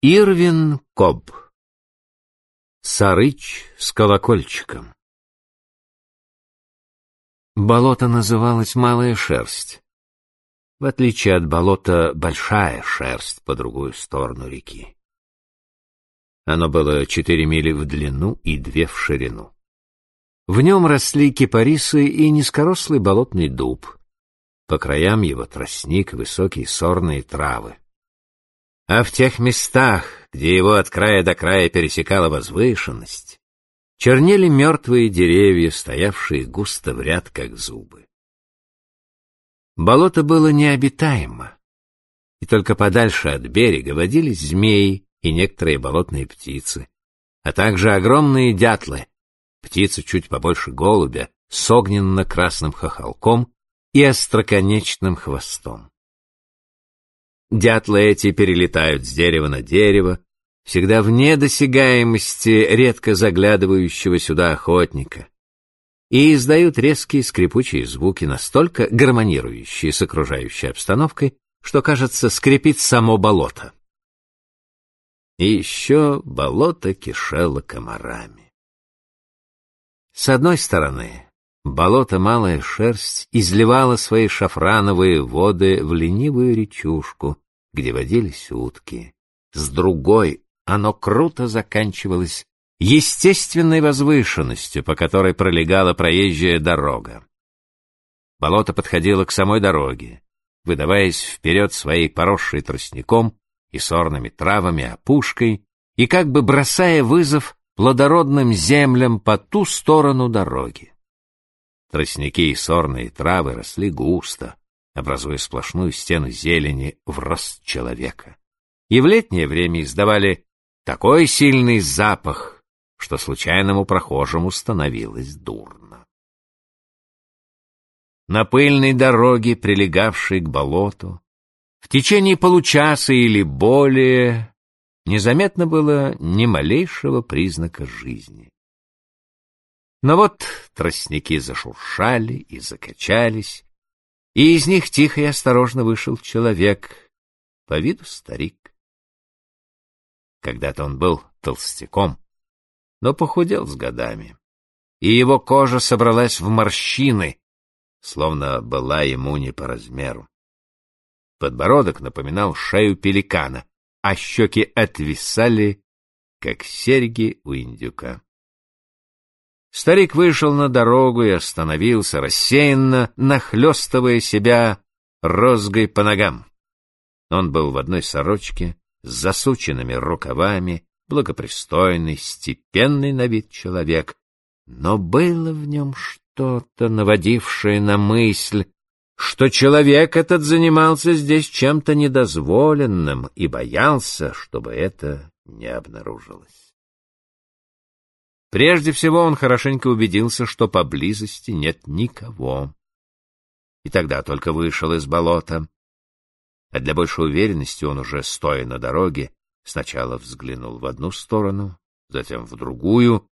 Ирвин Коб Сарыч с колокольчиком Болото называлось Малая Шерсть. В отличие от болота Большая Шерсть по другую сторону реки. Оно было четыре мили в длину и две в ширину. В нем росли кипарисы и низкорослый болотный дуб. По краям его тростник, высокие сорные травы. А в тех местах, где его от края до края пересекала возвышенность, чернели мертвые деревья, стоявшие густо в ряд, как зубы. Болото было необитаемо, и только подальше от берега водились змеи и некоторые болотные птицы, а также огромные дятлы, птицы чуть побольше голубя, с огненно-красным хохолком и остроконечным хвостом. Дятлы эти перелетают с дерева на дерево, всегда вне досягаемости редко заглядывающего сюда охотника, и издают резкие скрипучие звуки, настолько гармонирующие с окружающей обстановкой, что, кажется, скрипит само болото. И еще болото кишело комарами. С одной стороны, болото Малая Шерсть изливало свои шафрановые воды в ленивую речушку, где водились утки. С другой оно круто заканчивалось естественной возвышенностью, по которой пролегала проезжая дорога. Болото подходило к самой дороге, выдаваясь вперед своей поросшей тростником и сорными травами опушкой, и как бы бросая вызов плодородным землям по ту сторону дороги. Тростники и сорные травы росли густо, образуя сплошную стену зелени в рост человека. И в летнее время издавали такой сильный запах, что случайному прохожему становилось дурно. На пыльной дороге, прилегавшей к болоту, в течение получаса или более незаметно было ни малейшего признака жизни. Но вот тростники зашуршали и закачались, и из них тихо и осторожно вышел человек, по виду старик. Когда-то он был толстяком, но похудел с годами, и его кожа собралась в морщины, словно была ему не по размеру. Подбородок напоминал шею пеликана, а щеки отвисали, как серьги у индюка. Старик вышел на дорогу и остановился, рассеянно нахлестывая себя розгой по ногам. Он был в одной сорочке, с засученными рукавами, благопристойный, степенный на вид человек, но было в нем что-то, наводившее на мысль, что человек этот занимался здесь чем-то недозволенным и боялся, чтобы это не обнаружилось. Прежде всего он хорошенько убедился, что поблизости нет никого. И тогда только вышел из болота. А для большей уверенности он уже, стоя на дороге, сначала взглянул в одну сторону, затем в другую,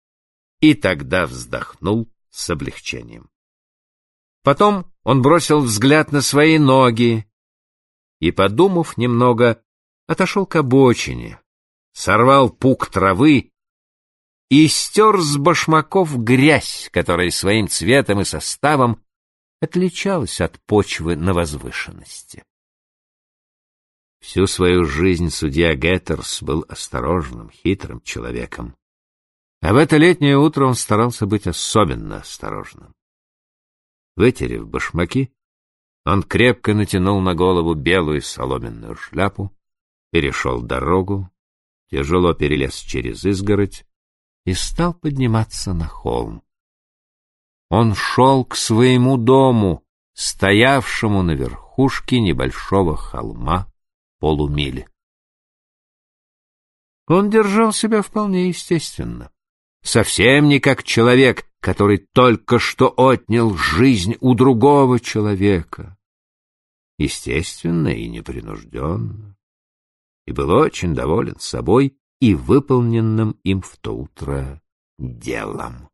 и тогда вздохнул с облегчением. Потом он бросил взгляд на свои ноги и, подумав немного, отошел к обочине, сорвал пук травы и стер с башмаков грязь, которая своим цветом и составом отличалась от почвы на возвышенности. Всю свою жизнь судья Геттерс был осторожным, хитрым человеком. А в это летнее утро он старался быть особенно осторожным. Вытерев башмаки, он крепко натянул на голову белую соломенную шляпу, перешел дорогу, тяжело перелез через изгородь и стал подниматься на холм. Он шел к своему дому, стоявшему на верхушке небольшого холма полумили. Он держал себя вполне естественно, совсем не как человек, который только что отнял жизнь у другого человека. Естественно и непринужденно. И был очень доволен собой и выполненным им в то утро делом.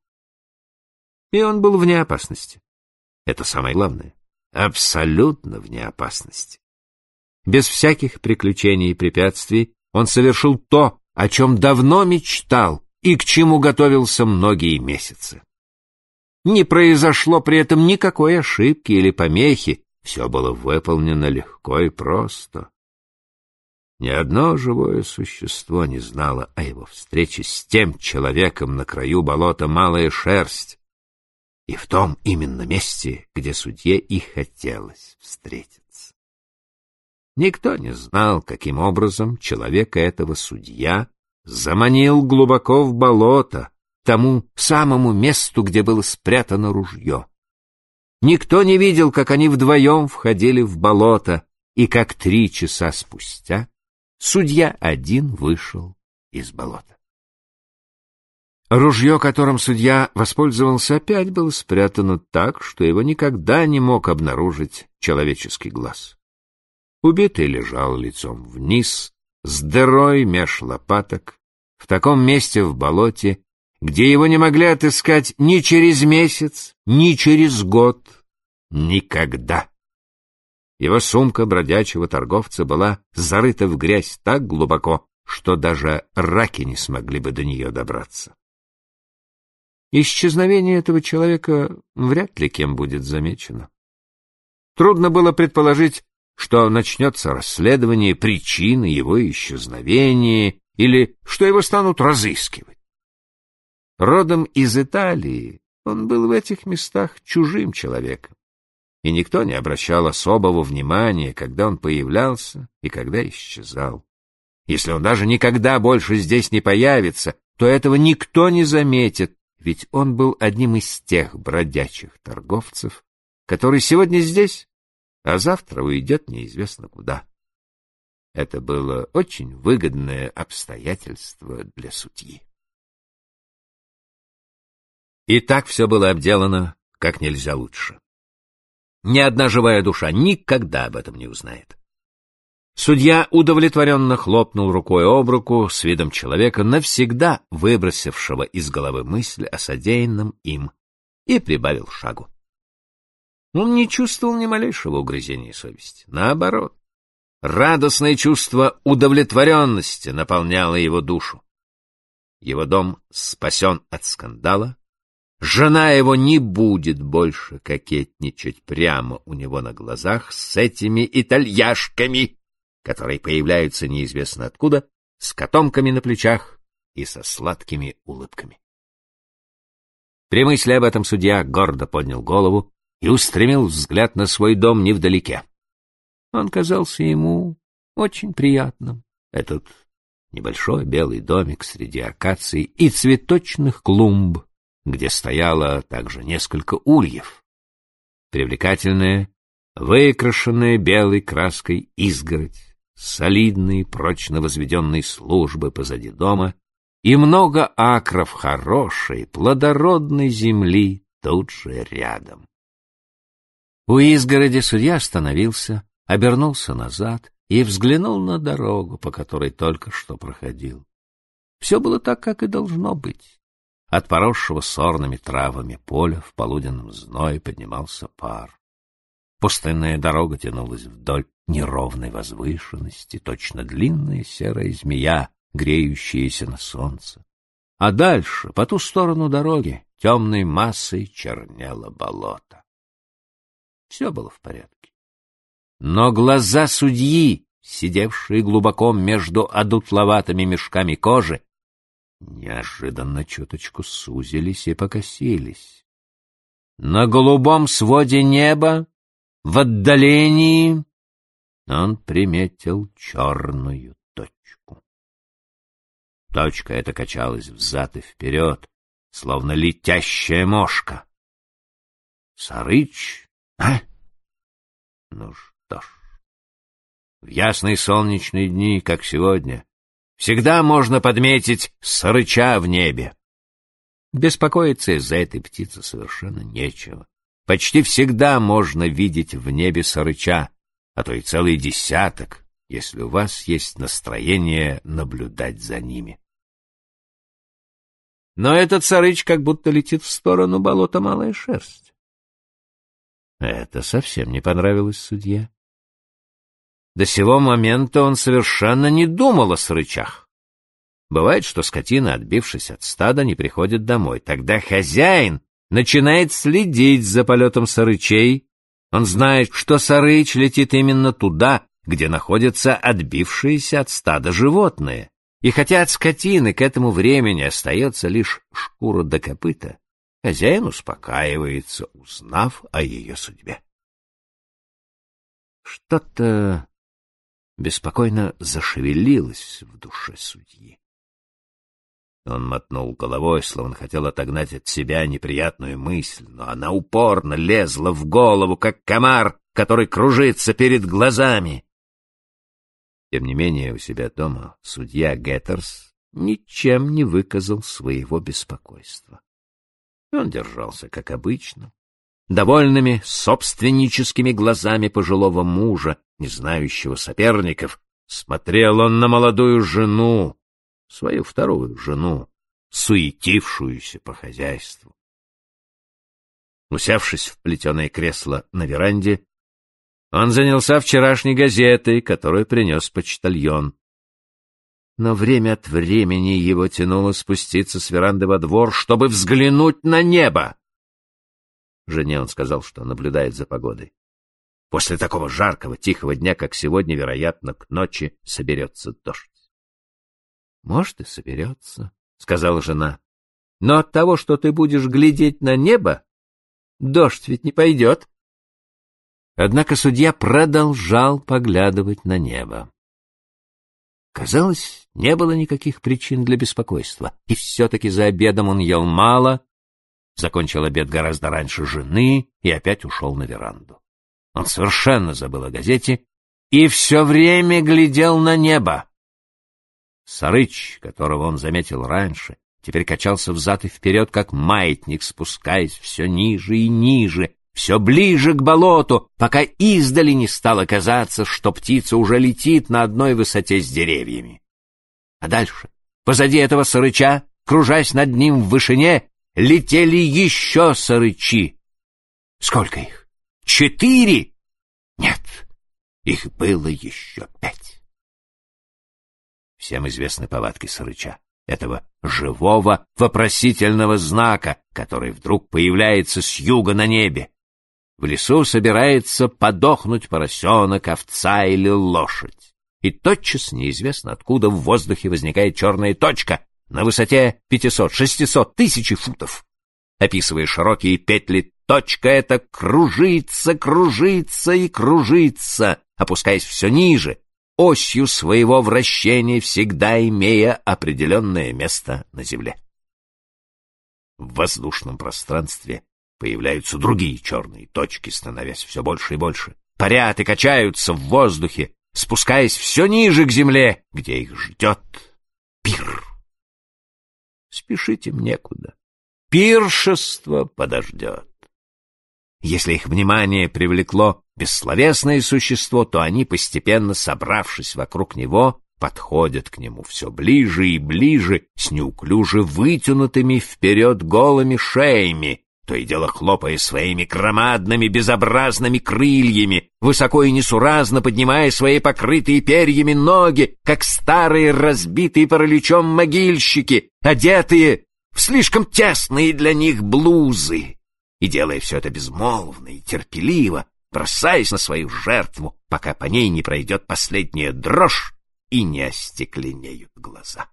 И он был вне опасности. Это самое главное. Абсолютно вне опасности. Без всяких приключений и препятствий он совершил то, о чем давно мечтал и к чему готовился многие месяцы. Не произошло при этом никакой ошибки или помехи, все было выполнено легко и просто. Ни одно живое существо не знало о его встрече с тем человеком на краю болота Малая Шерсть, и в том именно месте, где судье и хотелось встретиться. Никто не знал, каким образом человека этого судья заманил глубоко в болото, тому самому месту, где было спрятано ружье. Никто не видел, как они вдвоем входили в болото, и как три часа спустя судья один вышел из болота. Ружье, которым судья воспользовался, опять было спрятано так, что его никогда не мог обнаружить человеческий глаз. Убитый лежал лицом вниз, с дырой меж лопаток, в таком месте в болоте, где его не могли отыскать ни через месяц, ни через год, никогда. Его сумка бродячего торговца была зарыта в грязь так глубоко, что даже раки не смогли бы до нее добраться. Исчезновение этого человека вряд ли кем будет замечено. Трудно было предположить, что начнется расследование причины его исчезновения или что его станут разыскивать. Родом из Италии он был в этих местах чужим человеком, и никто не обращал особого внимания, когда он появлялся и когда исчезал. Если он даже никогда больше здесь не появится, то этого никто не заметит, ведь он был одним из тех бродячих торговцев, который сегодня здесь, а завтра уйдет неизвестно куда. Это было очень выгодное обстоятельство для судьи. И так все было обделано как нельзя лучше. Ни одна живая душа никогда об этом не узнает. Судья удовлетворенно хлопнул рукой об руку с видом человека, навсегда выбросившего из головы мысль о содеянном им, и прибавил шагу. Он не чувствовал ни малейшего угрызения совести. Наоборот, радостное чувство удовлетворенности наполняло его душу. Его дом спасен от скандала, Жена его не будет больше кокетничать прямо у него на глазах с этими итальяшками, которые появляются неизвестно откуда, с котомками на плечах и со сладкими улыбками. При мысли об этом судья гордо поднял голову и устремил взгляд на свой дом невдалеке. Он казался ему очень приятным, этот небольшой белый домик среди акаций и цветочных клумб, где стояло также несколько ульев. Привлекательная, выкрашенная белой краской изгородь, солидные, прочно возведенные службы позади дома и много акров хорошей, плодородной земли тут же рядом. У изгороди судья остановился, обернулся назад и взглянул на дорогу, по которой только что проходил. Все было так, как и должно быть. От поросшего сорными травами поля в полуденном зное поднимался пар. Пустынная дорога тянулась вдоль неровной возвышенности, точно длинная серая змея, греющаяся на солнце. А дальше, по ту сторону дороги, темной массой чернело болото. Все было в порядке. Но глаза судьи, сидевшие глубоко между одутловатыми мешками кожи, неожиданно чуточку сузились и покосились. На голубом своде неба, в отдалении, он приметил черную точку. Точка эта качалась взад и вперед, словно летящая мошка. Сарыч, а? Ну что ж, в ясные солнечные дни, как сегодня, Всегда можно подметить сарыча в небе. Беспокоиться из-за этой птицы совершенно нечего. Почти всегда можно видеть в небе сарыча, а то и целый десяток, если у вас есть настроение наблюдать за ними. Но этот сарыч как будто летит в сторону болота Малая Шерсть. Это совсем не понравилось судье. До сего момента он совершенно не думал о срычах. Бывает, что скотина, отбившись от стада, не приходит домой. Тогда хозяин начинает следить за полетом сарычей. Он знает, что сарыч летит именно туда, где находятся отбившиеся от стада животные. И хотя от скотины к этому времени остается лишь шкура до копыта, хозяин успокаивается, узнав о ее судьбе. Что-то беспокойно зашевелилось в душе судьи. Он мотнул головой, словно хотел отогнать от себя неприятную мысль, но она упорно лезла в голову, как комар, который кружится перед глазами. Тем не менее, у себя дома судья Геттерс ничем не выказал своего беспокойства. Он держался, как обычно, довольными собственническими глазами пожилого мужа, не знающего соперников, смотрел он на молодую жену, свою вторую жену, суетившуюся по хозяйству. Усевшись в плетеное кресло на веранде, он занялся вчерашней газетой, которую принес почтальон. Но время от времени его тянуло спуститься с веранды во двор, чтобы взглянуть на небо. Жене он сказал, что наблюдает за погодой. После такого жаркого, тихого дня, как сегодня, вероятно, к ночи соберется дождь. — Может, и соберется, — сказала жена. — Но от того, что ты будешь глядеть на небо, дождь ведь не пойдет. Однако судья продолжал поглядывать на небо. Казалось, не было никаких причин для беспокойства, и все-таки за обедом он ел мало, закончил обед гораздо раньше жены и опять ушел на веранду. Он совершенно забыл о газете и все время глядел на небо. Сарыч, которого он заметил раньше, теперь качался взад и вперед, как маятник, спускаясь все ниже и ниже, все ближе к болоту, пока издали не стало казаться, что птица уже летит на одной высоте с деревьями. А дальше, позади этого сырыча, кружась над ним в вышине, летели еще сырычи. Сколько их? Четыре? Нет, их было еще пять. Всем известны повадки сырыча, этого живого вопросительного знака, который вдруг появляется с юга на небе. В лесу собирается подохнуть поросенок, овца или лошадь. И тотчас неизвестно откуда в воздухе возникает черная точка на высоте 500-600 тысяч футов. Описывая широкие петли, точка эта кружится, кружится и кружится, опускаясь все ниже, осью своего вращения всегда имея определенное место на Земле. В воздушном пространстве Появляются другие черные точки, становясь все больше и больше. Парят и качаются в воздухе, спускаясь все ниже к земле, где их ждет пир. Спешите некуда. Пиршество подождет. Если их внимание привлекло бессловесное существо, то они, постепенно собравшись вокруг него, подходят к нему все ближе и ближе с неуклюже вытянутыми вперед голыми шеями, то и дело хлопая своими громадными безобразными крыльями, высоко и несуразно поднимая свои покрытые перьями ноги, как старые разбитые параличом могильщики, одетые в слишком тесные для них блузы, и делая все это безмолвно и терпеливо, бросаясь на свою жертву, пока по ней не пройдет последняя дрожь и не остекленеют глаза.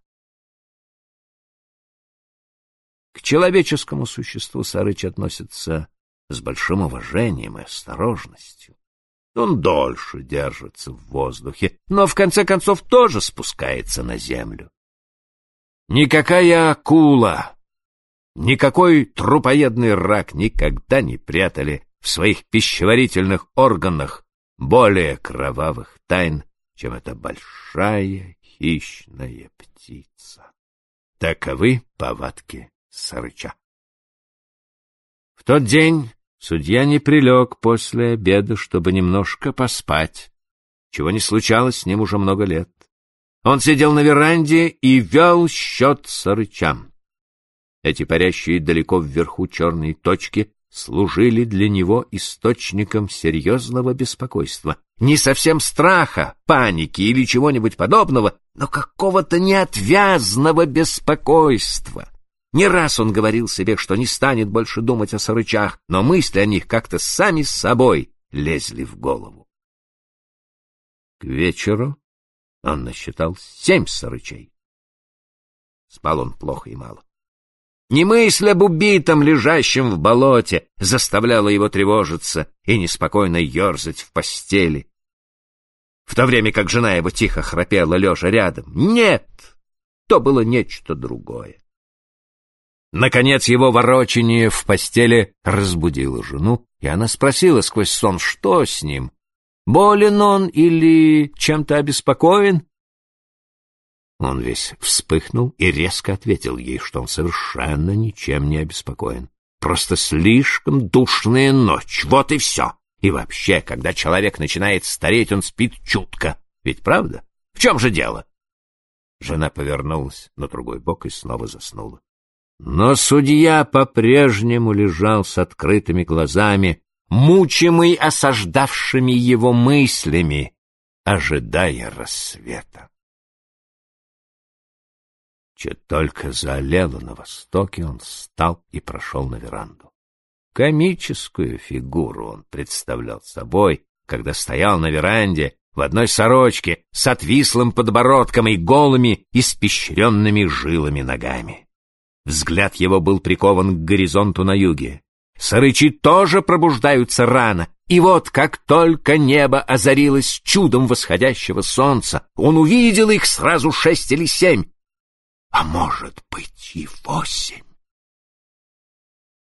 К человеческому существу Сарыч относится с большим уважением и осторожностью. Он дольше держится в воздухе, но в конце концов тоже спускается на землю. Никакая акула, никакой трупоедный рак никогда не прятали в своих пищеварительных органах более кровавых тайн, чем эта большая хищная птица. Таковы повадки Сарыча. В тот день судья не прилег после обеда, чтобы немножко поспать, чего не случалось с ним уже много лет. Он сидел на веранде и вел счет сарычам. Эти парящие далеко вверху черные точки служили для него источником серьезного беспокойства. Не совсем страха, паники или чего-нибудь подобного, но какого-то неотвязного беспокойства. Не раз он говорил себе, что не станет больше думать о сарычах, но мысли о них как-то сами с собой лезли в голову. К вечеру он насчитал семь сарычей. Спал он плохо и мало. Не мысль об убитом, лежащем в болоте, заставляла его тревожиться и неспокойно ерзать в постели, в то время как жена его тихо храпела, лежа рядом. Нет, то было нечто другое. Наконец его ворочение в постели разбудило жену, и она спросила сквозь сон, что с ним, болен он или чем-то обеспокоен? Он весь вспыхнул и резко ответил ей, что он совершенно ничем не обеспокоен. Просто слишком душная ночь, вот и все. И вообще, когда человек начинает стареть, он спит чутко. Ведь правда? В чем же дело? Жена повернулась на другой бок и снова заснула. Но судья по-прежнему лежал с открытыми глазами, мучимый осаждавшими его мыслями, ожидая рассвета. Чуть только заолело на востоке, он встал и прошел на веранду. Комическую фигуру он представлял собой, когда стоял на веранде в одной сорочке с отвислым подбородком и голыми, испещренными жилами ногами. Взгляд его был прикован к горизонту на юге. Сарычи тоже пробуждаются рано, и вот как только небо озарилось чудом восходящего солнца, он увидел их сразу шесть или семь, а может быть и восемь.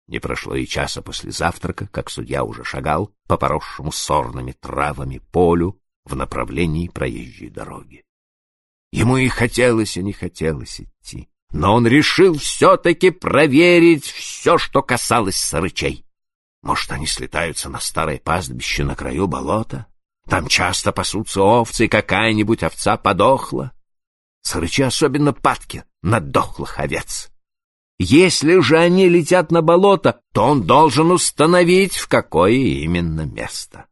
Не прошло и часа после завтрака, как судья уже шагал по поросшему сорными травами полю в направлении проезжей дороги. Ему и хотелось, и не хотелось идти, но он решил все-таки проверить все, что касалось сарычей. Может, они слетаются на старое пастбище на краю болота? Там часто пасутся овцы, и какая-нибудь овца подохла. Сарычи особенно падки на дохлых овец. Если же они летят на болото, то он должен установить, в какое именно место.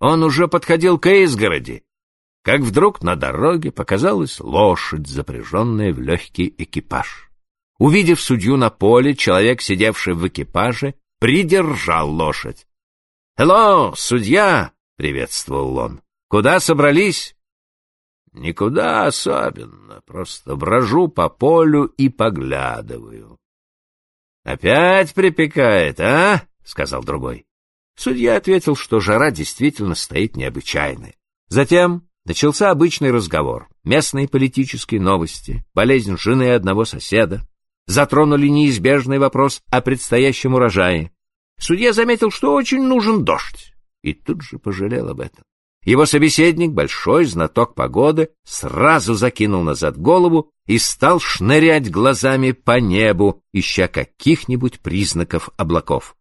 Он уже подходил к изгороди, как вдруг на дороге показалась лошадь, запряженная в легкий экипаж. Увидев судью на поле, человек, сидевший в экипаже, придержал лошадь. «Hello, судья!» — приветствовал он. «Куда собрались?» Никуда особенно, просто брожу по полю и поглядываю. — Опять припекает, а? — сказал другой. Судья ответил, что жара действительно стоит необычайная. Затем начался обычный разговор. Местные политические новости, болезнь жены одного соседа. Затронули неизбежный вопрос о предстоящем урожае. Судья заметил, что очень нужен дождь, и тут же пожалел об этом. Его собеседник, большой знаток погоды, сразу закинул назад голову и стал шнырять глазами по небу, ища каких-нибудь признаков облаков.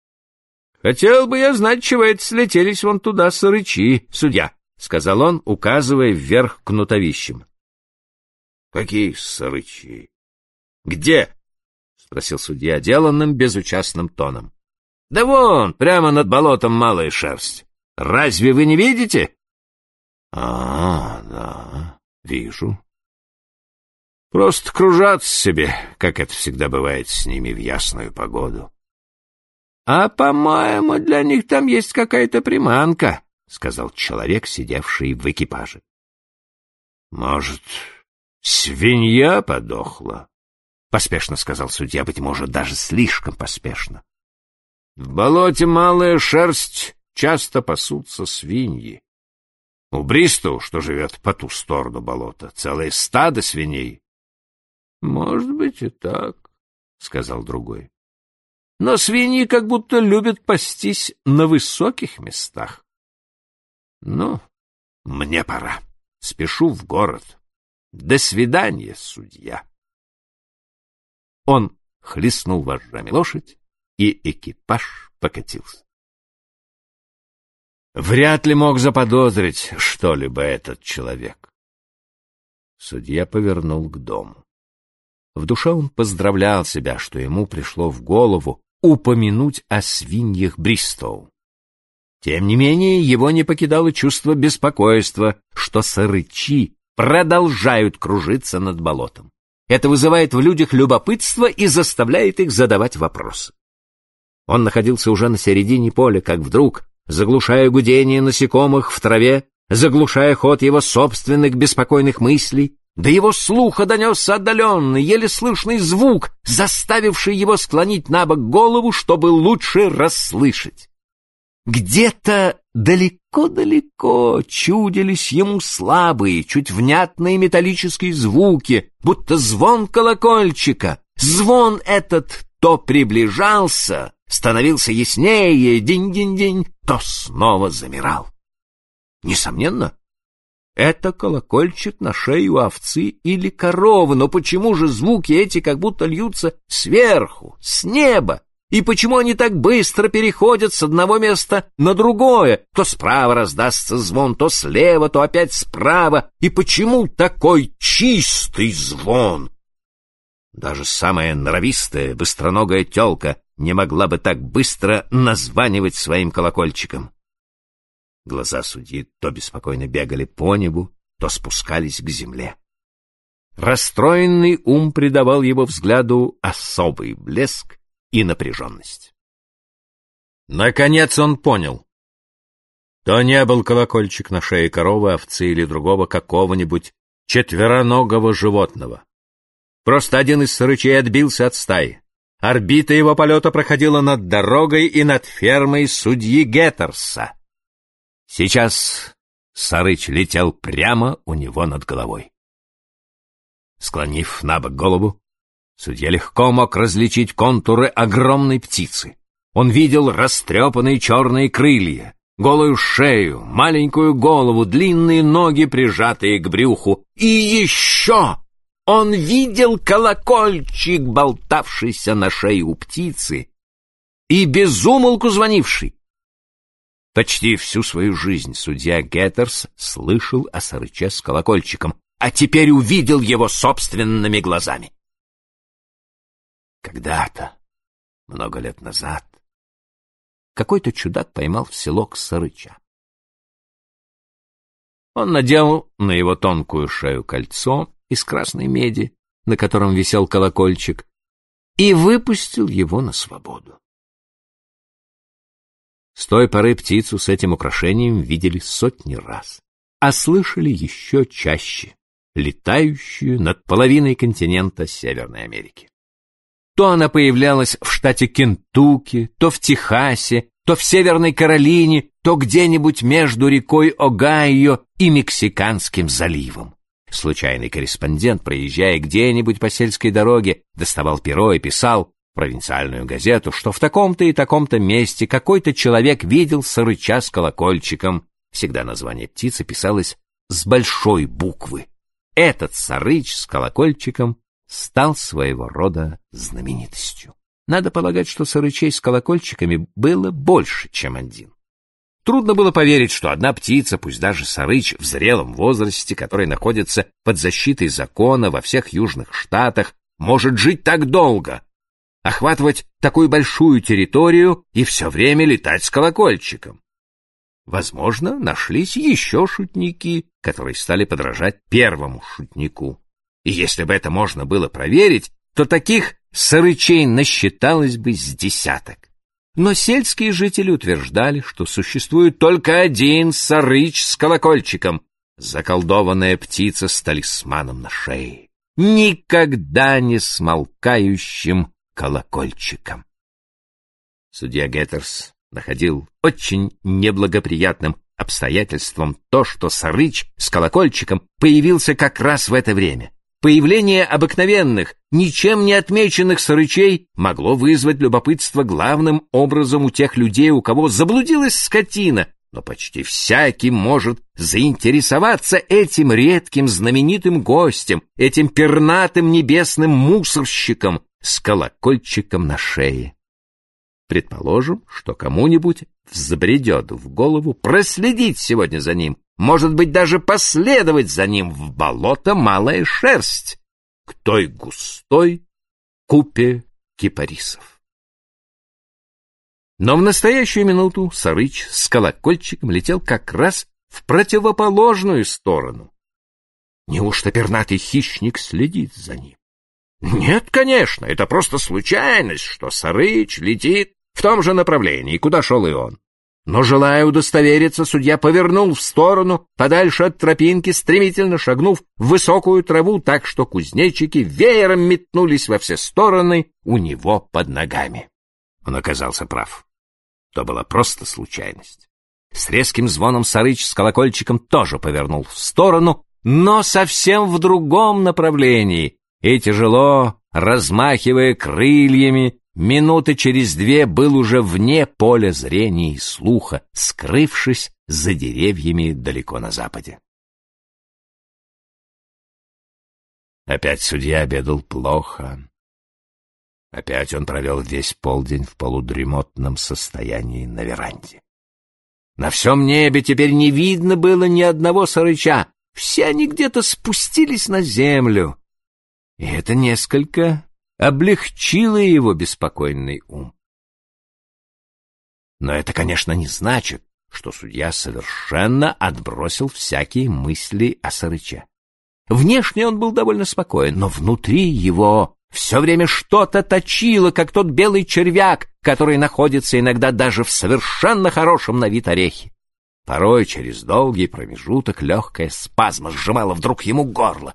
— Хотел бы я знать, чего это слетелись вон туда сырычи, судья, — сказал он, указывая вверх кнутовищем. — Какие сырычи? — Где? — спросил судья деланным безучастным тоном. — Да вон, прямо над болотом малая шерсть. Разве вы не видите? — А, да, вижу. Просто кружатся себе, как это всегда бывает с ними в ясную погоду. — А, по-моему, для них там есть какая-то приманка, — сказал человек, сидевший в экипаже. — Может, свинья подохла? — поспешно сказал судья, быть может, даже слишком поспешно. — В болоте малая шерсть часто пасутся свиньи. У Бристу, что живет по ту сторону болота, целое стадо свиней. — Может быть и так, — сказал другой. — Но свиньи как будто любят пастись на высоких местах. — Ну, мне пора. Спешу в город. До свидания, судья. Он хлестнул вожжами лошадь, и экипаж покатился. Вряд ли мог заподозрить что-либо этот человек. Судья повернул к дому. В душе он поздравлял себя, что ему пришло в голову упомянуть о свиньях Бристоу. Тем не менее, его не покидало чувство беспокойства, что сырычи продолжают кружиться над болотом. Это вызывает в людях любопытство и заставляет их задавать вопросы. Он находился уже на середине поля, как вдруг, заглушая гудение насекомых в траве, заглушая ход его собственных беспокойных мыслей, до его слуха донесся отдаленный, еле слышный звук, заставивший его склонить на бок голову, чтобы лучше расслышать. Где-то далеко-далеко чудились ему слабые, чуть внятные металлические звуки, будто звон колокольчика. Звон этот то приближался, становился яснее, день-день-день, то снова замирал. Несомненно, это колокольчик на шею овцы или коровы, но почему же звуки эти как будто льются сверху, с неба? И почему они так быстро переходят с одного места на другое? То справа раздастся звон, то слева, то опять справа. И почему такой чистый звон? Даже самая норовистая, быстроногая телка не могла бы так быстро названивать своим колокольчиком. Глаза судьи то беспокойно бегали по небу, то спускались к земле. Расстроенный ум придавал его взгляду особый блеск и напряженность. Наконец он понял. То не был колокольчик на шее коровы, овцы или другого какого-нибудь четвероногого животного. Просто один из сырычей отбился от стаи. Орбита его полета проходила над дорогой и над фермой судьи Геттерса. Сейчас Сарыч летел прямо у него над головой. Склонив на бок голову, судья легко мог различить контуры огромной птицы. Он видел растрепанные черные крылья, голую шею, маленькую голову, длинные ноги, прижатые к брюху. И еще он видел колокольчик, болтавшийся на шее у птицы, и безумолку звонивший. Почти всю свою жизнь судья Геттерс слышал о сарыче с колокольчиком, а теперь увидел его собственными глазами. Когда-то, много лет назад, какой-то чудак поймал в селок сарыча. Он надел на его тонкую шею кольцо из красной меди, на котором висел колокольчик, и выпустил его на свободу. С той поры птицу с этим украшением видели сотни раз, а слышали еще чаще, летающую над половиной континента Северной Америки. То она появлялась в штате Кентукки, то в Техасе, то в Северной Каролине, то где-нибудь между рекой Огайо и Мексиканским заливом. Случайный корреспондент, проезжая где-нибудь по сельской дороге, доставал перо и писал провинциальную газету, что в таком-то и таком-то месте какой-то человек видел сырыча с колокольчиком. Всегда название птицы писалось с большой буквы. Этот сарыч с колокольчиком стал своего рода знаменитостью. Надо полагать, что сарычей с колокольчиками было больше, чем один. Трудно было поверить, что одна птица, пусть даже сарыч в зрелом возрасте, который находится под защитой закона во всех южных штатах, может жить так долго, охватывать такую большую территорию и все время летать с колокольчиком. Возможно, нашлись еще шутники, которые стали подражать первому шутнику. И если бы это можно было проверить, то таких сырычей насчиталось бы с десяток. Но сельские жители утверждали, что существует только один сарыч с колокольчиком, заколдованная птица с талисманом на шее, никогда не смолкающим колокольчиком. Судья Геттерс находил очень неблагоприятным обстоятельством то, что Сарыч с колокольчиком появился как раз в это время. Появление обыкновенных, ничем не отмеченных сарычей могло вызвать любопытство главным образом у тех людей, у кого заблудилась скотина, но почти всякий может заинтересоваться этим редким знаменитым гостем, этим пернатым небесным мусорщиком, с колокольчиком на шее. Предположим, что кому-нибудь взбредет в голову проследить сегодня за ним, может быть, даже последовать за ним в болото малая шерсть. к той густой купе кипарисов. Но в настоящую минуту Сарыч с колокольчиком летел как раз в противоположную сторону. Неужто пернатый хищник следит за ним? Нет, конечно, это просто случайность, что Сарыч летит в том же направлении, куда шел и он. Но, желая удостовериться, судья повернул в сторону, подальше от тропинки, стремительно шагнув в высокую траву, так что кузнечики веером метнулись во все стороны у него под ногами. Он оказался прав. То была просто случайность. С резким звоном Сарыч с колокольчиком тоже повернул в сторону, но совсем в другом направлении, и тяжело, размахивая крыльями, минуты через две был уже вне поля зрения и слуха, скрывшись за деревьями далеко на западе. Опять судья обедал плохо. Опять он провел весь полдень в полудремотном состоянии на веранде. На всем небе теперь не видно было ни одного сарыча. Все они где-то спустились на землю. И это несколько облегчило его беспокойный ум. Но это, конечно, не значит, что судья совершенно отбросил всякие мысли о Сарыче. Внешне он был довольно спокоен, но внутри его все время что-то точило, как тот белый червяк, который находится иногда даже в совершенно хорошем на вид орехе. Порой через долгий промежуток легкая спазма сжимала вдруг ему горло.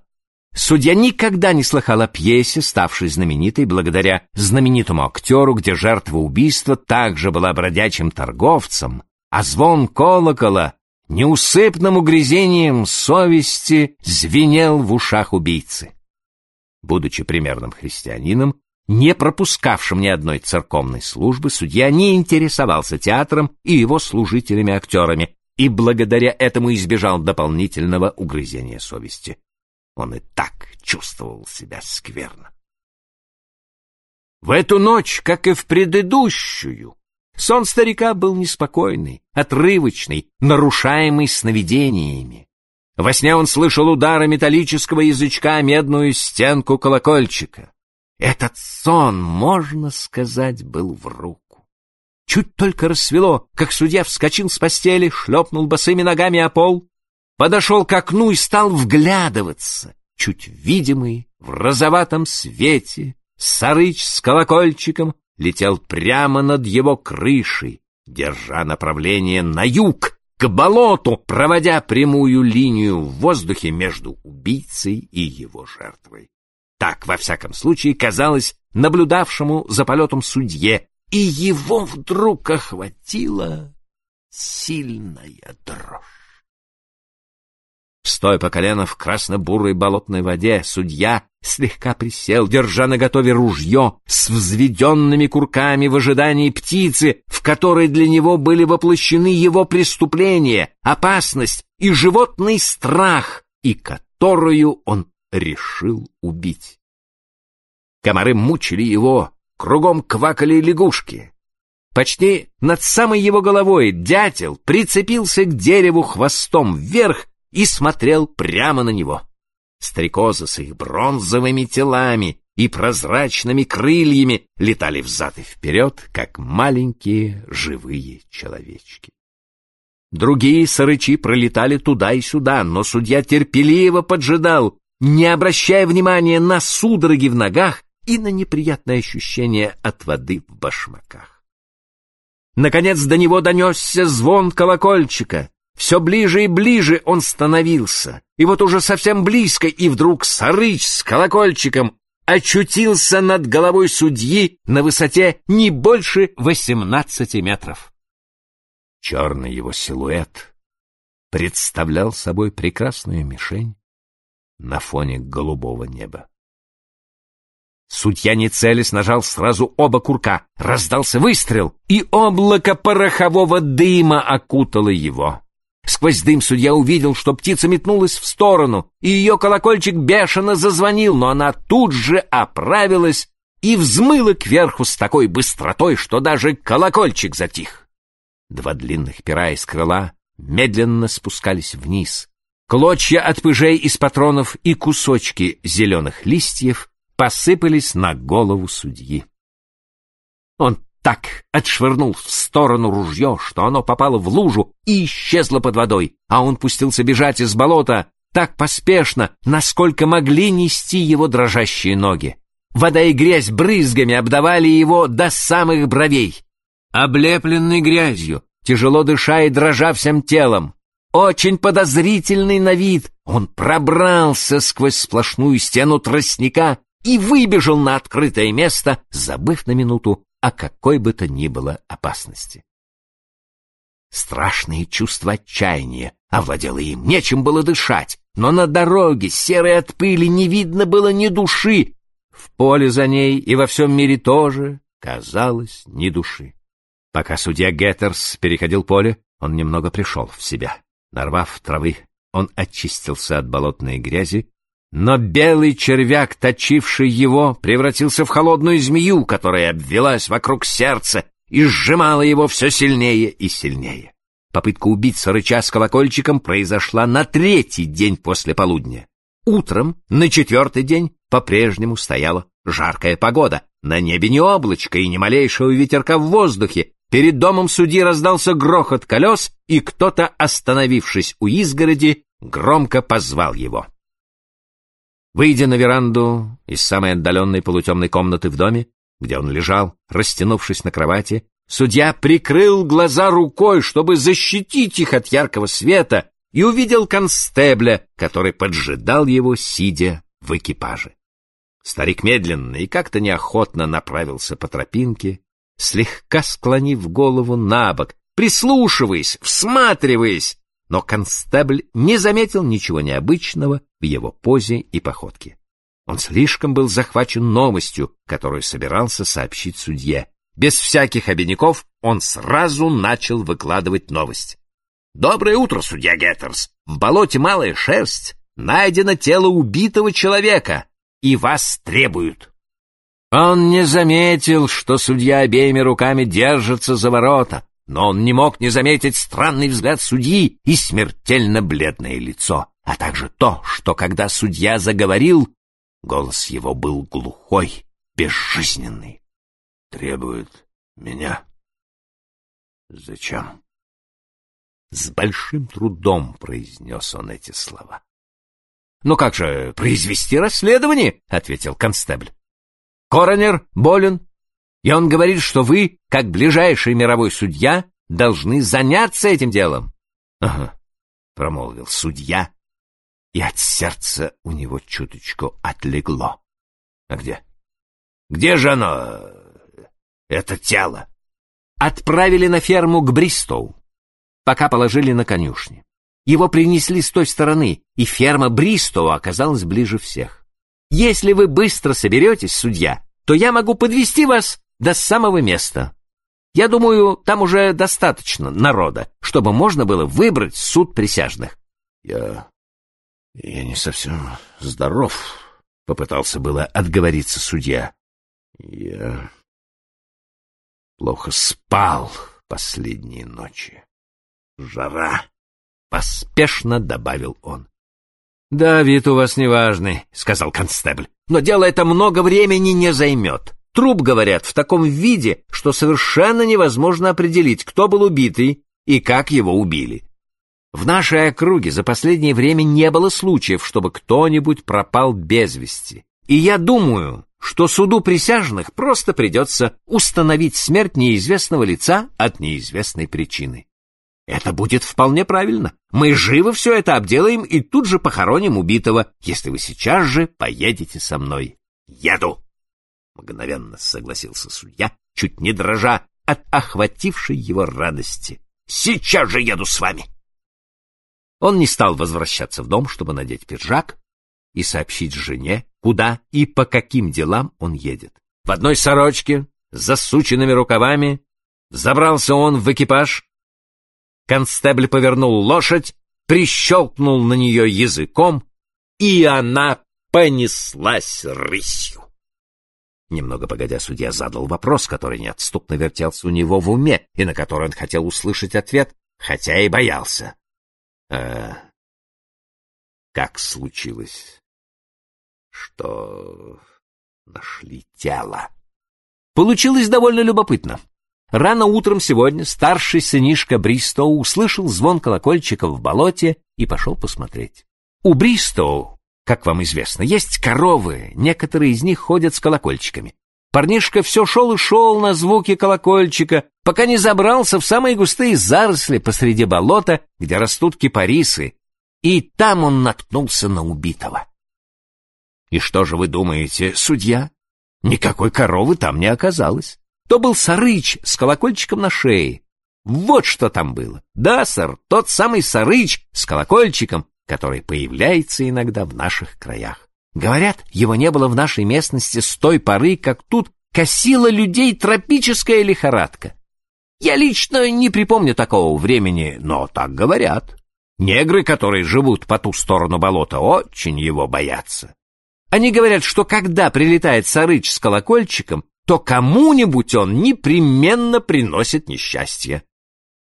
Судья никогда не слыхал о пьесе, ставшей знаменитой благодаря знаменитому актеру, где жертва убийства также была бродячим торговцем, а звон колокола неусыпным угрызением совести звенел в ушах убийцы. Будучи примерным христианином, не пропускавшим ни одной церковной службы, судья не интересовался театром и его служителями-актерами, и благодаря этому избежал дополнительного угрызения совести. Он и так чувствовал себя скверно. В эту ночь, как и в предыдущую, сон старика был неспокойный, отрывочный, нарушаемый сновидениями. Во сне он слышал удары металлического язычка о медную стенку колокольчика. Этот сон, можно сказать, был в руку. Чуть только рассвело, как судья вскочил с постели, шлепнул босыми ногами о пол подошел к окну и стал вглядываться, чуть видимый в розоватом свете, Сарыч с колокольчиком летел прямо над его крышей, держа направление на юг, к болоту, проводя прямую линию в воздухе между убийцей и его жертвой. Так, во всяком случае, казалось наблюдавшему за полетом судье, и его вдруг охватила сильная дрожь. Стоя по колено в красно-бурой болотной воде, судья слегка присел, держа наготове ружье с взведенными курками в ожидании птицы, в которой для него были воплощены его преступления, опасность и животный страх, и которую он решил убить. Комары мучили его, кругом квакали лягушки. Почти над самой его головой дятел прицепился к дереву хвостом вверх и смотрел прямо на него. Стрекозы с их бронзовыми телами и прозрачными крыльями летали взад и вперед, как маленькие живые человечки. Другие сорычи пролетали туда и сюда, но судья терпеливо поджидал, не обращая внимания на судороги в ногах и на неприятное ощущение от воды в башмаках. Наконец до него донесся звон колокольчика. Все ближе и ближе он становился, и вот уже совсем близко, и вдруг Сарыч с колокольчиком очутился над головой судьи на высоте не больше восемнадцати метров. Черный его силуэт представлял собой прекрасную мишень на фоне голубого неба. Судья, не целясь, нажал сразу оба курка, раздался выстрел, и облако порохового дыма окутало его. Сквозь дым судья увидел, что птица метнулась в сторону, и ее колокольчик бешено зазвонил, но она тут же оправилась и взмыла кверху с такой быстротой, что даже колокольчик затих. Два длинных пера из крыла медленно спускались вниз, Клочья от пыжей из патронов и кусочки зеленых листьев посыпались на голову судьи. Он так отшвырнул в сторону ружье, что оно попало в лужу и исчезло под водой, а он пустился бежать из болота так поспешно, насколько могли нести его дрожащие ноги. Вода и грязь брызгами обдавали его до самых бровей. Облепленный грязью, тяжело дыша и дрожа всем телом, очень подозрительный на вид, он пробрался сквозь сплошную стену тростника и выбежал на открытое место, забыв на минуту о какой бы то ни было опасности. Страшное чувство отчаяния овладело им, нечем было дышать, но на дороге, серой от пыли, не видно было ни души, в поле за ней и во всем мире тоже, казалось, ни души. Пока судья Геттерс переходил поле, он немного пришел в себя. Нарвав травы, он очистился от болотной грязи, но белый червяк, точивший его, превратился в холодную змею, которая обвелась вокруг сердца и сжимала его все сильнее и сильнее. Попытка убиться рыча с колокольчиком произошла на третий день после полудня. Утром, на четвертый день, по-прежнему стояла жаркая погода. На небе ни облачка и ни малейшего ветерка в воздухе, Перед домом судьи раздался грохот колес, и кто-то, остановившись у изгороди, громко позвал его. Выйдя на веранду из самой отдаленной полутемной комнаты в доме, где он лежал, растянувшись на кровати, судья прикрыл глаза рукой, чтобы защитить их от яркого света, и увидел констебля, который поджидал его, сидя в экипаже. Старик медленно и как-то неохотно направился по тропинке, слегка склонив голову на бок, прислушиваясь, всматриваясь, но констебль не заметил ничего необычного в его позе и походке. Он слишком был захвачен новостью, которую собирался сообщить судье. Без всяких обиняков он сразу начал выкладывать новость. «Доброе утро, судья Геттерс! В болоте малая шерсть. Найдено тело убитого человека, и вас требуют». Он не заметил, что судья обеими руками держится за ворота, но он не мог не заметить странный взгляд судьи и смертельно бледное лицо, а также то, что когда судья заговорил, голос его был глухой, безжизненный. «Требует меня? Зачем?» С большим трудом произнес он эти слова. «Ну как же, произвести расследование?» — ответил констебль. Коронер болен, и он говорит, что вы, как ближайший мировой судья, должны заняться этим делом. — Ага, — промолвил судья, и от сердца у него чуточку отлегло. — А где? — Где же оно, это тело? — Отправили на ферму к Бристоу, пока положили на конюшни. Его принесли с той стороны, и ферма Бристоу оказалась ближе всех. Если вы быстро соберетесь, судья, то я могу подвести вас до самого места. Я думаю, там уже достаточно народа, чтобы можно было выбрать суд присяжных. Я... я не совсем здоров, — попытался было отговориться судья. Я плохо спал последние ночи. Жара, — поспешно добавил он. «Да, вид у вас неважный», — сказал констебль. «Но дело это много времени не займет. Труп, говорят, в таком виде, что совершенно невозможно определить, кто был убитый и как его убили. В нашей округе за последнее время не было случаев, чтобы кто-нибудь пропал без вести. И я думаю, что суду присяжных просто придется установить смерть неизвестного лица от неизвестной причины. Это будет вполне правильно. Мы живо все это обделаем и тут же похороним убитого, если вы сейчас же поедете со мной. Еду! Мгновенно согласился судья, чуть не дрожа от охватившей его радости. Сейчас же еду с вами! Он не стал возвращаться в дом, чтобы надеть пиджак и сообщить жене, куда и по каким делам он едет. В одной сорочке, с засученными рукавами, забрался он в экипаж, Констебль повернул лошадь, прищелкнул на нее языком, и она понеслась рысью. Немного погодя, судья задал вопрос, который неотступно вертелся у него в уме, и на который он хотел услышать ответ, хотя и боялся. «Э, как случилось, что нашли тело. Получилось довольно любопытно. Рано утром сегодня старший сынишка Бристоу услышал звон колокольчика в болоте и пошел посмотреть. У Бристоу, как вам известно, есть коровы, некоторые из них ходят с колокольчиками. Парнишка все шел и шел на звуки колокольчика, пока не забрался в самые густые заросли посреди болота, где растут кипарисы, и там он наткнулся на убитого. И что же вы думаете, судья? Никакой коровы там не оказалось. То был сарыч с колокольчиком на шее. Вот что там было. Да, сэр, тот самый сарыч с колокольчиком, который появляется иногда в наших краях. Говорят, его не было в нашей местности с той поры, как тут косила людей тропическая лихорадка. Я лично не припомню такого времени, но так говорят. Негры, которые живут по ту сторону болота, очень его боятся. Они говорят, что когда прилетает сарыч с колокольчиком, то кому-нибудь он непременно приносит несчастье.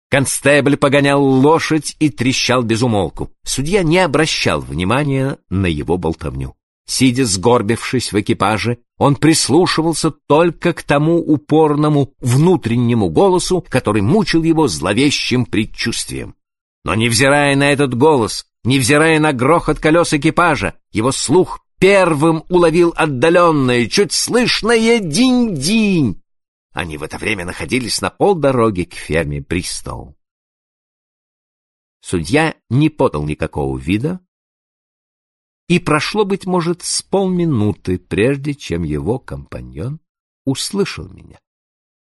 Констебль погонял лошадь и трещал без умолку. Судья не обращал внимания на его болтовню. Сидя сгорбившись в экипаже, он прислушивался только к тому упорному внутреннему голосу, который мучил его зловещим предчувствием. Но невзирая на этот голос, невзирая на грохот колес экипажа, его слух первым уловил отдаленное, чуть слышное динь-динь. Они в это время находились на полдороги к ферме Бристоу. Судья не подал никакого вида, и прошло, быть может, с полминуты, прежде чем его компаньон услышал меня.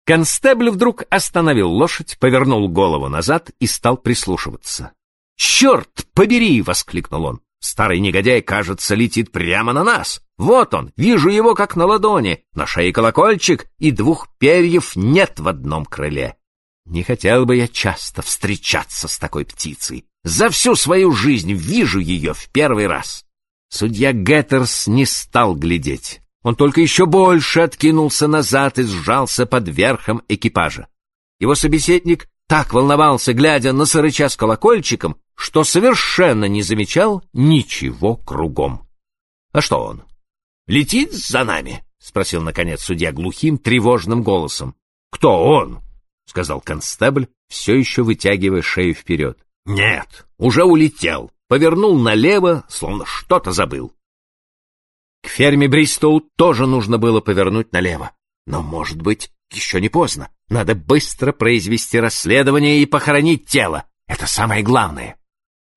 Констебль вдруг остановил лошадь, повернул голову назад и стал прислушиваться. «Черт побери!» — воскликнул он. «Старый негодяй, кажется, летит прямо на нас. Вот он, вижу его как на ладони, на шее колокольчик, и двух перьев нет в одном крыле. Не хотел бы я часто встречаться с такой птицей. За всю свою жизнь вижу ее в первый раз». Судья Геттерс не стал глядеть. Он только еще больше откинулся назад и сжался под верхом экипажа. Его собеседник так волновался, глядя на сырыча с колокольчиком, что совершенно не замечал ничего кругом. — А что он? Летит за нами? — спросил, наконец, судья глухим, тревожным голосом. — Кто он? — сказал констебль, все еще вытягивая шею вперед. — Нет, уже улетел. Повернул налево, словно что-то забыл. К ферме Бристоу тоже нужно было повернуть налево. Но, может быть, еще не поздно. Надо быстро произвести расследование и похоронить тело. Это самое главное.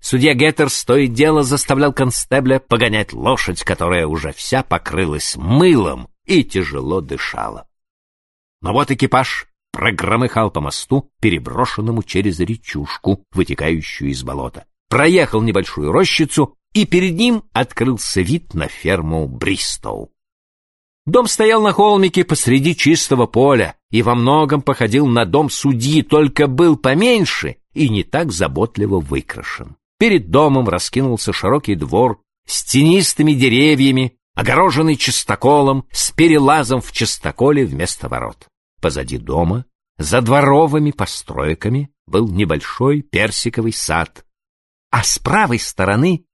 Судья Геттерс то и дело заставлял констебля погонять лошадь, которая уже вся покрылась мылом и тяжело дышала. Но вот экипаж прогромыхал по мосту, переброшенному через речушку, вытекающую из болота. Проехал небольшую рощицу и перед ним открылся вид на ферму Бристоу. Дом стоял на холмике посреди чистого поля и во многом походил на дом судьи, только был поменьше и не так заботливо выкрашен. Перед домом раскинулся широкий двор с тенистыми деревьями, огороженный чистоколом, с перелазом в чистоколе вместо ворот. Позади дома, за дворовыми постройками, был небольшой персиковый сад, а с правой стороны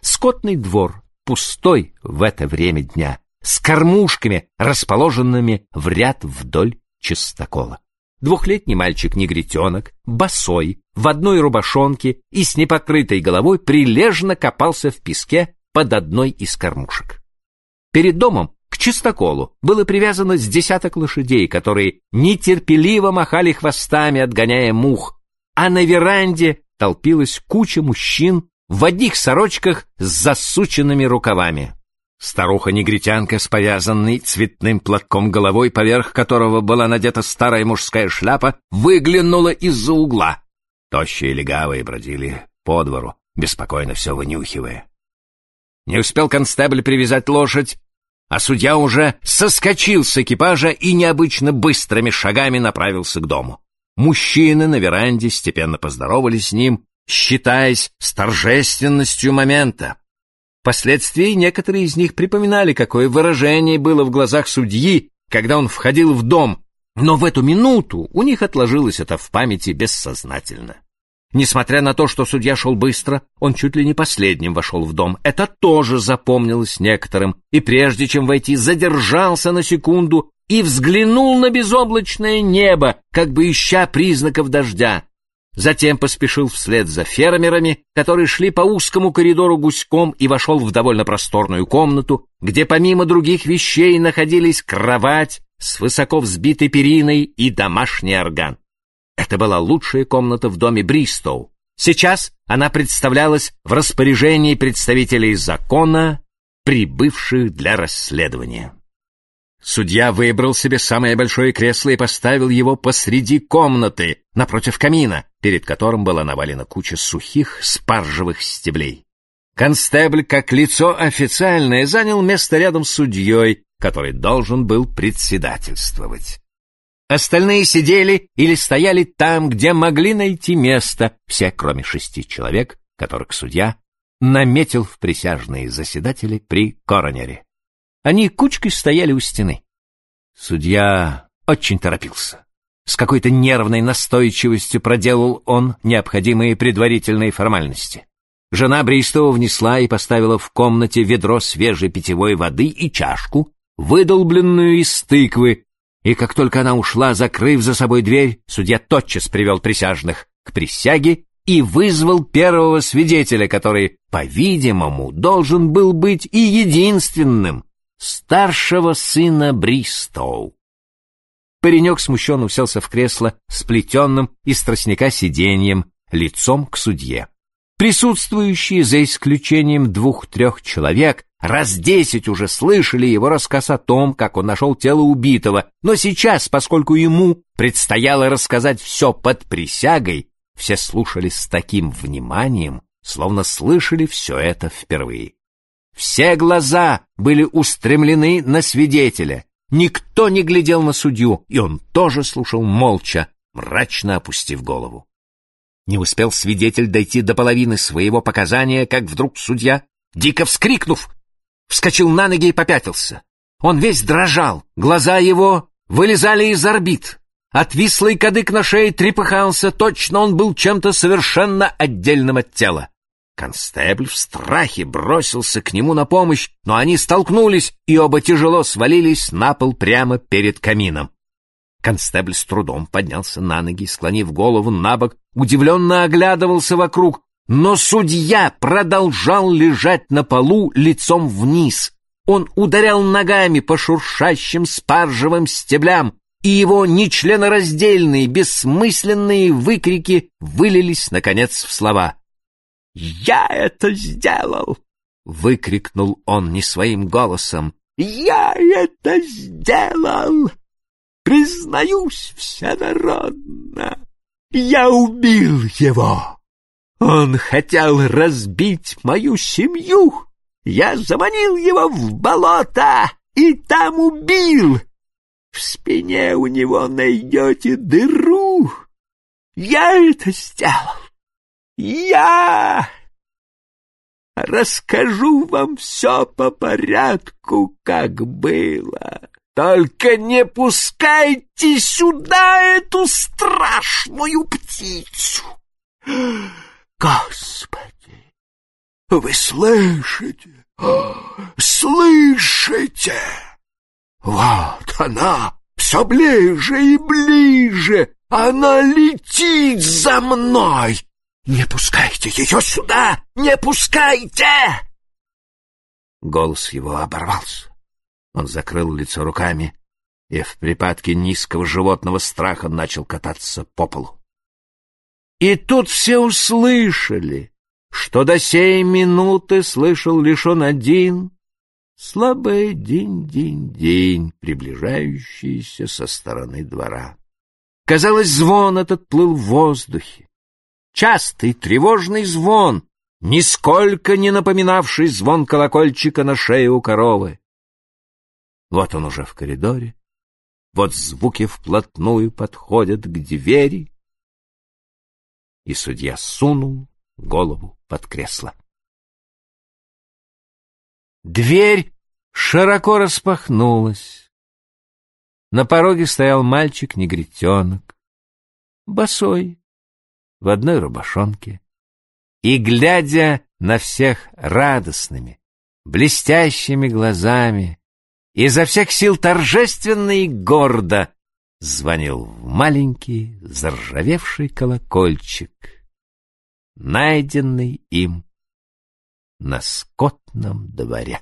Скотный двор, пустой в это время дня, с кормушками, расположенными в ряд вдоль чистокола. Двухлетний мальчик-негритенок, босой, в одной рубашонке и с непокрытой головой прилежно копался в песке под одной из кормушек. Перед домом к чистоколу было привязано с десяток лошадей, которые нетерпеливо махали хвостами, отгоняя мух, а на веранде толпилась куча мужчин в одних сорочках с засученными рукавами. Старуха-негритянка с повязанной цветным платком головой, поверх которого была надета старая мужская шляпа, выглянула из-за угла. Тощие легавые бродили по двору, беспокойно все вынюхивая. Не успел констебль привязать лошадь, а судья уже соскочил с экипажа и необычно быстрыми шагами направился к дому. Мужчины на веранде степенно поздоровались с ним, считаясь с торжественностью момента. Впоследствии некоторые из них припоминали, какое выражение было в глазах судьи, когда он входил в дом, но в эту минуту у них отложилось это в памяти бессознательно. Несмотря на то, что судья шел быстро, он чуть ли не последним вошел в дом. Это тоже запомнилось некоторым, и прежде чем войти, задержался на секунду и взглянул на безоблачное небо, как бы ища признаков дождя. Затем поспешил вслед за фермерами, которые шли по узкому коридору гуськом и вошел в довольно просторную комнату, где помимо других вещей находились кровать с высоко взбитой периной и домашний орган. Это была лучшая комната в доме Бристоу. Сейчас она представлялась в распоряжении представителей закона, прибывших для расследования. Судья выбрал себе самое большое кресло и поставил его посреди комнаты, напротив камина, перед которым была навалена куча сухих спаржевых стеблей. Констебль, как лицо официальное, занял место рядом с судьей, который должен был председательствовать. Остальные сидели или стояли там, где могли найти место, все, кроме шести человек, которых судья наметил в присяжные заседатели при коронере. Они кучкой стояли у стены. Судья очень торопился. С какой-то нервной настойчивостью проделал он необходимые предварительные формальности. Жена Бристоу внесла и поставила в комнате ведро свежей питьевой воды и чашку, выдолбленную из тыквы, и как только она ушла, закрыв за собой дверь, судья тотчас привел присяжных к присяге и вызвал первого свидетеля, который, по-видимому, должен был быть и единственным, старшего сына Бристоу. Паренек смущенно уселся в кресло с плетенным из тростника сиденьем, лицом к судье. Присутствующие, за исключением двух-трех человек, Раз десять уже слышали его рассказ о том, как он нашел тело убитого, но сейчас, поскольку ему предстояло рассказать все под присягой, все слушали с таким вниманием, словно слышали все это впервые. Все глаза были устремлены на свидетеля, никто не глядел на судью, и он тоже слушал молча, мрачно опустив голову. Не успел свидетель дойти до половины своего показания, как вдруг судья, дико вскрикнув, вскочил на ноги и попятился. Он весь дрожал, глаза его вылезали из орбит. Отвислый кадык на шее трепыхался, точно он был чем-то совершенно отдельным от тела. Констебль в страхе бросился к нему на помощь, но они столкнулись, и оба тяжело свалились на пол прямо перед камином. Констебль с трудом поднялся на ноги, склонив голову на бок, удивленно оглядывался вокруг, но судья продолжал лежать на полу лицом вниз. Он ударял ногами по шуршащим спаржевым стеблям, и его нечленораздельные, бессмысленные выкрики вылились, наконец, в слова. «Я это сделал!» — выкрикнул он не своим голосом. «Я это сделал! Признаюсь всенародно! Я убил его!» Он хотел разбить мою семью. Я заманил его в болото и там убил. В спине у него найдете дыру. Я это сделал. Я расскажу вам все по порядку, как было. Только не пускайте сюда эту страшную птицу. Господи! Вы слышите? Слышите? Вот она, все ближе и ближе. Она летит за мной. Не пускайте ее сюда! Не пускайте! Голос его оборвался. Он закрыл лицо руками и в припадке низкого животного страха начал кататься по полу. И тут все услышали, что до сей минуты слышал лишь он один, слабый день-день-день, приближающийся со стороны двора. Казалось, звон этот плыл в воздухе. Частый тревожный звон, нисколько не напоминавший звон колокольчика на шее у коровы. Вот он уже в коридоре, вот звуки вплотную подходят к двери, и судья сунул голову под кресло. Дверь широко распахнулась. На пороге стоял мальчик-негритенок, босой, в одной рубашонке, и, глядя на всех радостными, блестящими глазами, изо всех сил торжественно и гордо звонил в маленький заржавевший колокольчик, найденный им на скотном дворе.